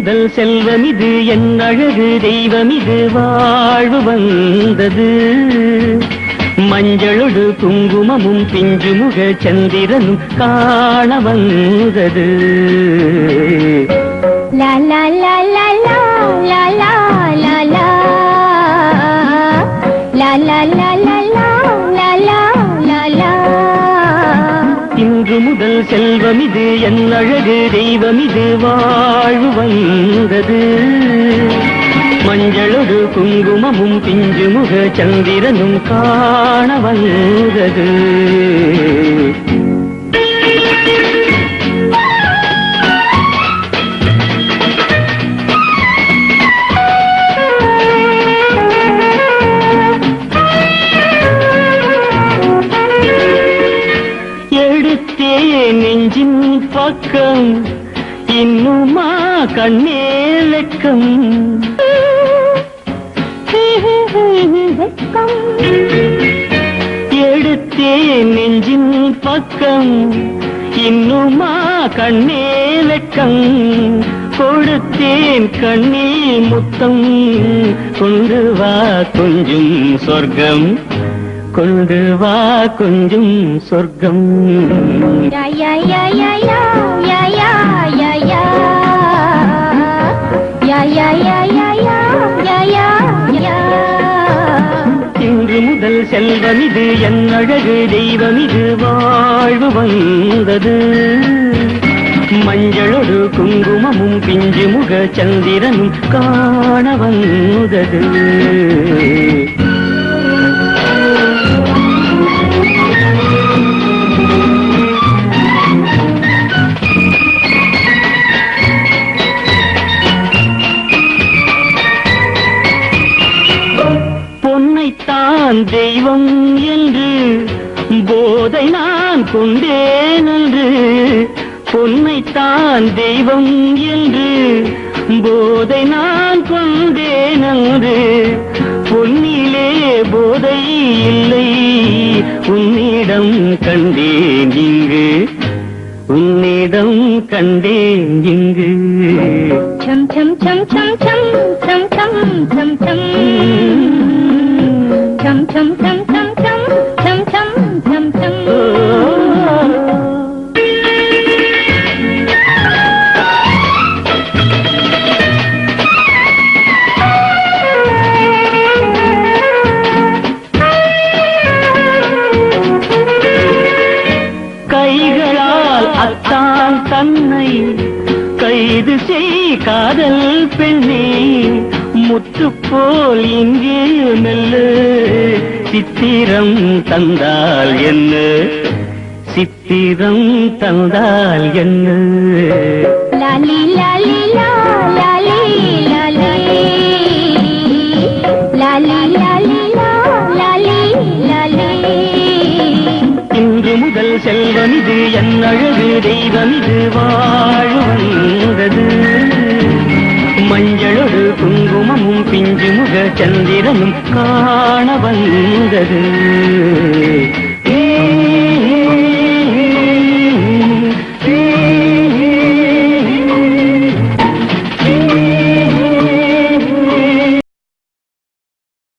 முதல் செல்வம் இது. என் அழகு தெய்வம் இது. வாழ்வு வந்தது. மஞ்சளொடு குங்குமமும் பிஞ்சு முக சந்திரனும் காண வந்தது. லா லா லா லா லா லா லா லா லா. லா லா லா லா லா இது என் அழகு தெய்வம் இது வாழ்வு வந்தது. மஞ்சளொடு குங்குமமும் பிஞ்சு முக சந்திரனும் காண வந்தது. பக்கம் இன்னுமா கண்ணே வெக்கம். எடுத்தே நெஞ்சின் பக்கம் இன்னுமா கண்ணே வெக்கம் கொடுத்தேன் கண்ணில் முத்தம். கொண்டு வா கொஞ்சம் சொர்க்கம். கொண்டு வா கொஞ்சம் சொர்க்கம் இன்று முதல் செல்வம் இது என் அழகு தெய்வம் இது வாழ்வு வந்தது மஞ்சளொடு குங்குமமும் பிஞ்சு முக சந்திரனும் காண வந்தது உன்னைத்தான் தெய்வம் என்று போதை நான் கொண்டேன் என்று பொன்னைத்தான் தெய்வம் என்று போதை நான் கொண்டேன் என்று பொன்னிலே போதை இல்லை. உன்னிடம் கண்டேன் இங்கு உன்னிடம் கண்டேன் இங்கு. சம் சம் சம் சம் சம் கைது செய் காதல் பெண்ணே. முத்து போல் இங்கே மெல்ல. சித்திரம் தந்தால் என்ன? சித்திரம் தந்தால் என்ன? lali la lali lali இன்று முதல் செல்வம் இது என் அழகு தெய்வம் இது இஞ்சி முக சந்திரனும் காண வந்தது.